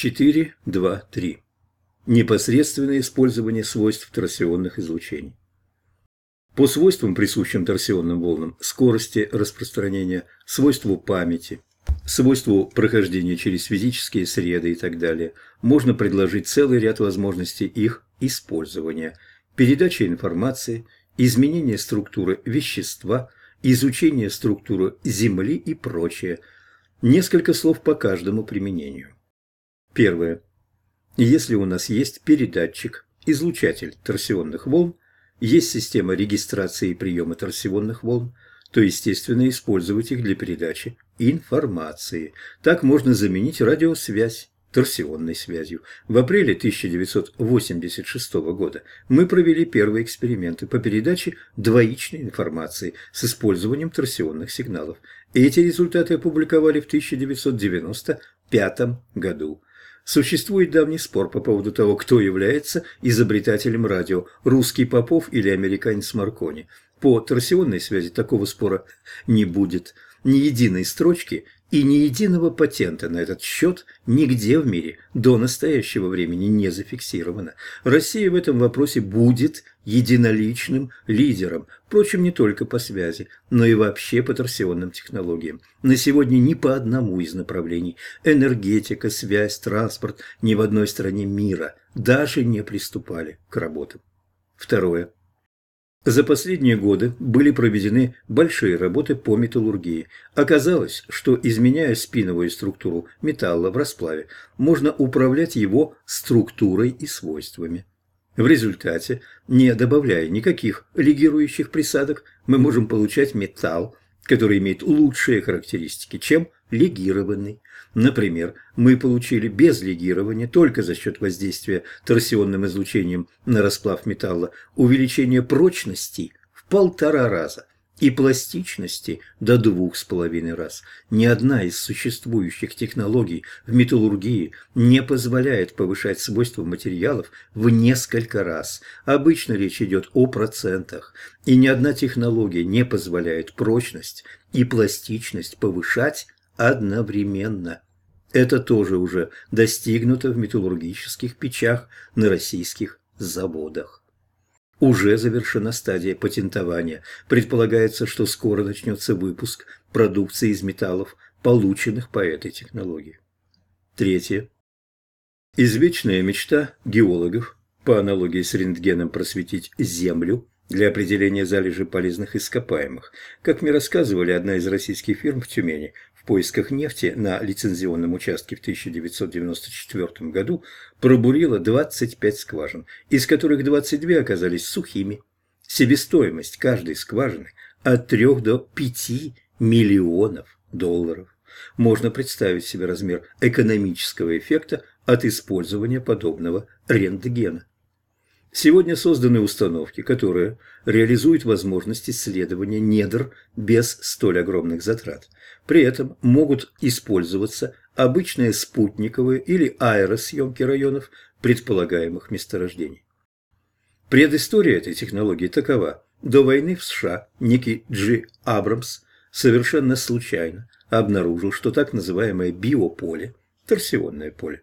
4.2.3. Непосредственное использование свойств торсионных излучений. По свойствам, присущим торсионным волнам, скорости распространения, свойству памяти, свойству прохождения через физические среды и так далее, можно предложить целый ряд возможностей их использования. Передача информации, изменение структуры вещества, изучение структуры Земли и прочее. Несколько слов по каждому применению. Первое. Если у нас есть передатчик, излучатель торсионных волн, есть система регистрации и приема торсионных волн, то естественно использовать их для передачи информации. Так можно заменить радиосвязь торсионной связью. В апреле 1986 года мы провели первые эксперименты по передаче двоичной информации с использованием торсионных сигналов. Эти результаты опубликовали в 1995 году. Существует давний спор по поводу того, кто является изобретателем радио – русский Попов или американец Маркони. По торсионной связи такого спора не будет. Ни единой строчки и ни единого патента на этот счет нигде в мире до настоящего времени не зафиксировано. Россия в этом вопросе будет единоличным лидером, впрочем, не только по связи, но и вообще по торсионным технологиям. На сегодня ни по одному из направлений – энергетика, связь, транспорт – ни в одной стране мира даже не приступали к работам. Второе. За последние годы были проведены большие работы по металлургии. Оказалось, что изменяя спиновую структуру металла в расплаве, можно управлять его структурой и свойствами. В результате, не добавляя никаких лигирующих присадок, мы можем получать металл, который имеет лучшие характеристики, чем легированный. Например, мы получили без легирования только за счет воздействия торсионным излучением на расплав металла увеличение прочности в полтора раза и пластичности до двух с половиной раз. Ни одна из существующих технологий в металлургии не позволяет повышать свойства материалов в несколько раз. Обычно речь идет о процентах, и ни одна технология не позволяет прочность и пластичность повышать одновременно. Это тоже уже достигнуто в металлургических печах на российских заводах. Уже завершена стадия патентования. Предполагается, что скоро начнется выпуск продукции из металлов, полученных по этой технологии. Третье. Извечная мечта геологов, по аналогии с рентгеном просветить Землю для определения залежей полезных ископаемых. Как мне рассказывали, одна из российских фирм в Тюмени поисках нефти на лицензионном участке в 1994 году пробурила 25 скважин, из которых 22 оказались сухими. Себестоимость каждой скважины от 3 до 5 миллионов долларов. Можно представить себе размер экономического эффекта от использования подобного рентгена. Сегодня созданы установки, которые реализуют возможность исследования недр без столь огромных затрат. При этом могут использоваться обычные спутниковые или аэросъемки районов предполагаемых месторождений. Предыстория этой технологии такова. До войны в США некий Джи Абрамс совершенно случайно обнаружил, что так называемое биополе, торсионное поле,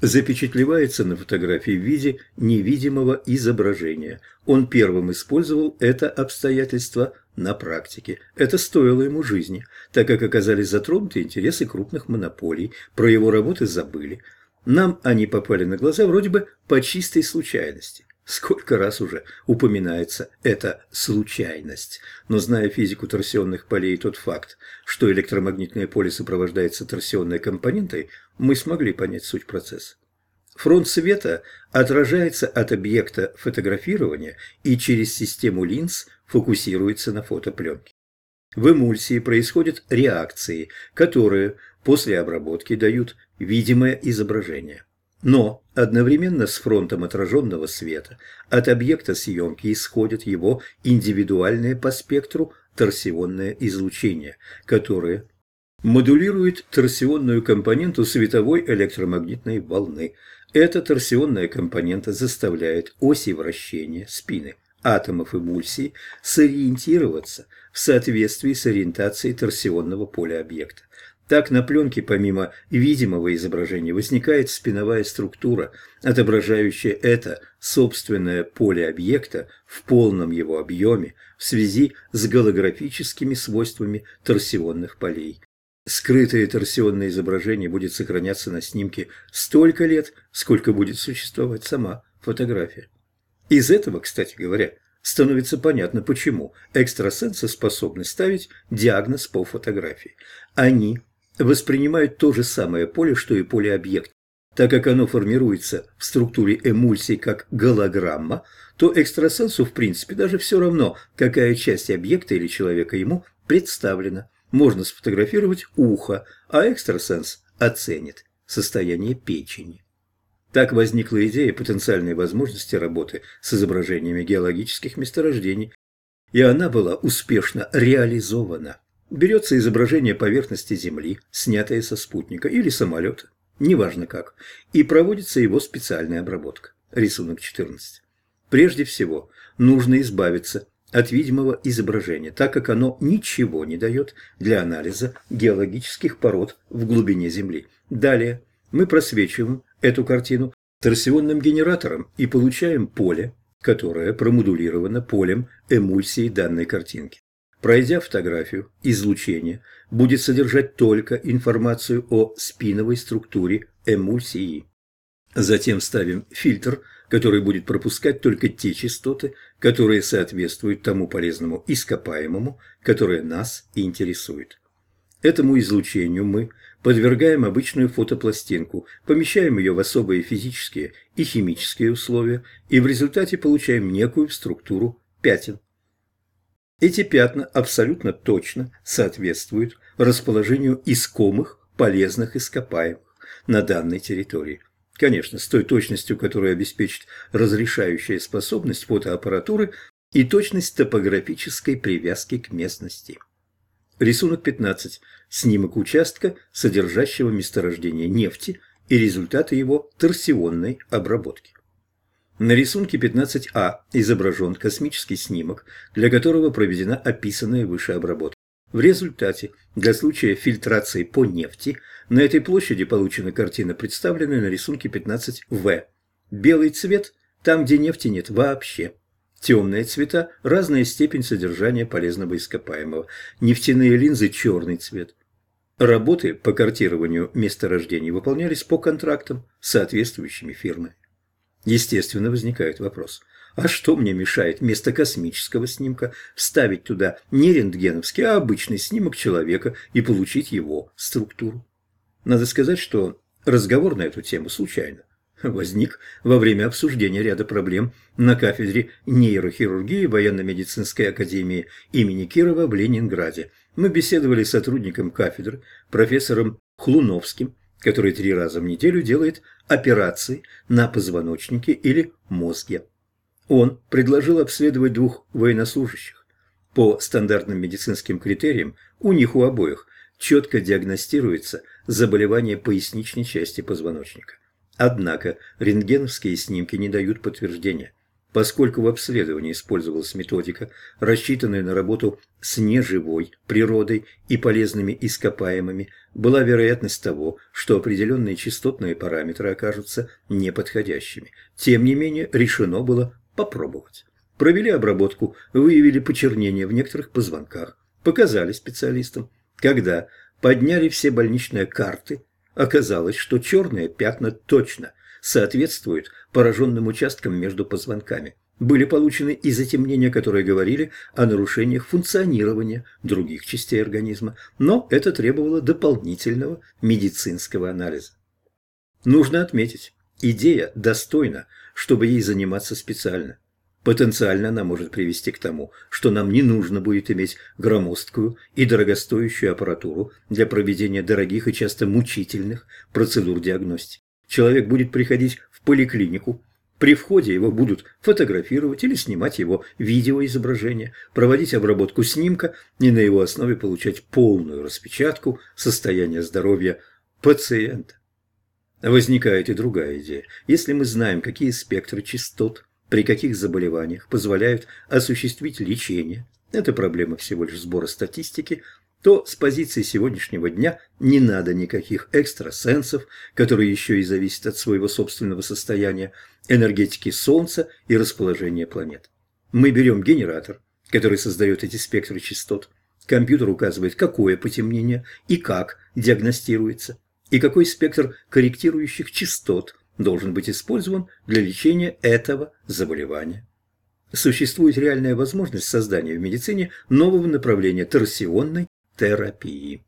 запечатлевается на фотографии в виде невидимого изображения. Он первым использовал это обстоятельство на практике. Это стоило ему жизни, так как оказались затронуты интересы крупных монополий, про его работы забыли. Нам они попали на глаза вроде бы по чистой случайности. Сколько раз уже упоминается эта случайность. Но зная физику торсионных полей и тот факт, что электромагнитное поле сопровождается торсионной компонентой, мы смогли понять суть процесса. Фронт света отражается от объекта фотографирования и через систему линз фокусируется на фотопленке. В эмульсии происходят реакции, которые после обработки дают видимое изображение. Но одновременно с фронтом отраженного света от объекта съемки исходит его индивидуальное по спектру торсионное излучение, которое модулирует торсионную компоненту световой электромагнитной волны. Эта торсионная компонента заставляет оси вращения спины атомов эмульсии сориентироваться в соответствии с ориентацией торсионного поля объекта. Так на пленке помимо видимого изображения возникает спиновая структура, отображающая это собственное поле объекта в полном его объеме в связи с голографическими свойствами торсионных полей. Скрытое торсионное изображение будет сохраняться на снимке столько лет, сколько будет существовать сама фотография. Из этого, кстати говоря, становится понятно, почему экстрасенсы способны ставить диагноз по фотографии. Они воспринимают то же самое поле, что и поле-объект. Так как оно формируется в структуре эмульсии как голограмма, то экстрасенсу в принципе даже все равно, какая часть объекта или человека ему представлена. Можно сфотографировать ухо, а экстрасенс оценит состояние печени. Так возникла идея потенциальной возможности работы с изображениями геологических месторождений, и она была успешно реализована. Берется изображение поверхности Земли, снятое со спутника или самолета, неважно как, и проводится его специальная обработка. Рисунок 14. Прежде всего, нужно избавиться от видимого изображения, так как оно ничего не дает для анализа геологических пород в глубине Земли. Далее мы просвечиваем эту картину торсионным генератором и получаем поле, которое промодулировано полем эмульсии данной картинки. Пройдя фотографию, излучение будет содержать только информацию о спиновой структуре эмульсии. Затем ставим фильтр, который будет пропускать только те частоты, которые соответствуют тому полезному ископаемому, которое нас интересует. Этому излучению мы подвергаем обычную фотопластинку, помещаем ее в особые физические и химические условия и в результате получаем некую структуру пятен. Эти пятна абсолютно точно соответствуют расположению искомых полезных ископаемых на данной территории. Конечно, с той точностью, которую обеспечит разрешающая способность фотоаппаратуры и точность топографической привязки к местности. Рисунок 15. Снимок участка, содержащего месторождение нефти и результаты его торсионной обработки. На рисунке 15А изображен космический снимок, для которого проведена описанная выше обработка. В результате, для случая фильтрации по нефти, на этой площади получена картина, представленная на рисунке 15В. Белый цвет – там, где нефти нет вообще. Темные цвета – разная степень содержания полезного ископаемого. Нефтяные линзы – черный цвет. Работы по картированию месторождений выполнялись по контрактам с соответствующими фирмами. Естественно, возникает вопрос, а что мне мешает вместо космического снимка вставить туда не рентгеновский, а обычный снимок человека и получить его структуру? Надо сказать, что разговор на эту тему случайно возник во время обсуждения ряда проблем на кафедре нейрохирургии Военно-медицинской академии имени Кирова в Ленинграде. Мы беседовали с сотрудником кафедры, профессором Хлуновским, который три раза в неделю делает операции на позвоночнике или мозге. Он предложил обследовать двух военнослужащих. По стандартным медицинским критериям у них у обоих четко диагностируется заболевание поясничной части позвоночника. Однако рентгеновские снимки не дают подтверждения. Поскольку в обследовании использовалась методика, рассчитанная на работу с неживой природой и полезными ископаемыми, была вероятность того, что определенные частотные параметры окажутся неподходящими. Тем не менее, решено было попробовать. Провели обработку, выявили почернение в некоторых позвонках, показали специалистам. Когда подняли все больничные карты, оказалось, что черные пятна точно соответствуют пораженным участкам между позвонками. Были получены и затемнения, которые говорили о нарушениях функционирования других частей организма, но это требовало дополнительного медицинского анализа. Нужно отметить, идея достойна, чтобы ей заниматься специально. Потенциально она может привести к тому, что нам не нужно будет иметь громоздкую и дорогостоящую аппаратуру для проведения дорогих и часто мучительных процедур диагностики. Человек будет приходить в поликлинику, при входе его будут фотографировать или снимать его видеоизображение, проводить обработку снимка и на его основе получать полную распечатку состояния здоровья пациента. Возникает и другая идея. Если мы знаем, какие спектры частот при каких заболеваниях позволяют осуществить лечение, это проблема всего лишь сбора статистики, то с позиции сегодняшнего дня не надо никаких экстрасенсов, которые еще и зависят от своего собственного состояния, энергетики Солнца и расположения планет. Мы берем генератор, который создает эти спектры частот. Компьютер указывает, какое потемнение и как диагностируется, и какой спектр корректирующих частот должен быть использован для лечения этого заболевания. Существует реальная возможность создания в медицине нового направления торсионной терапии.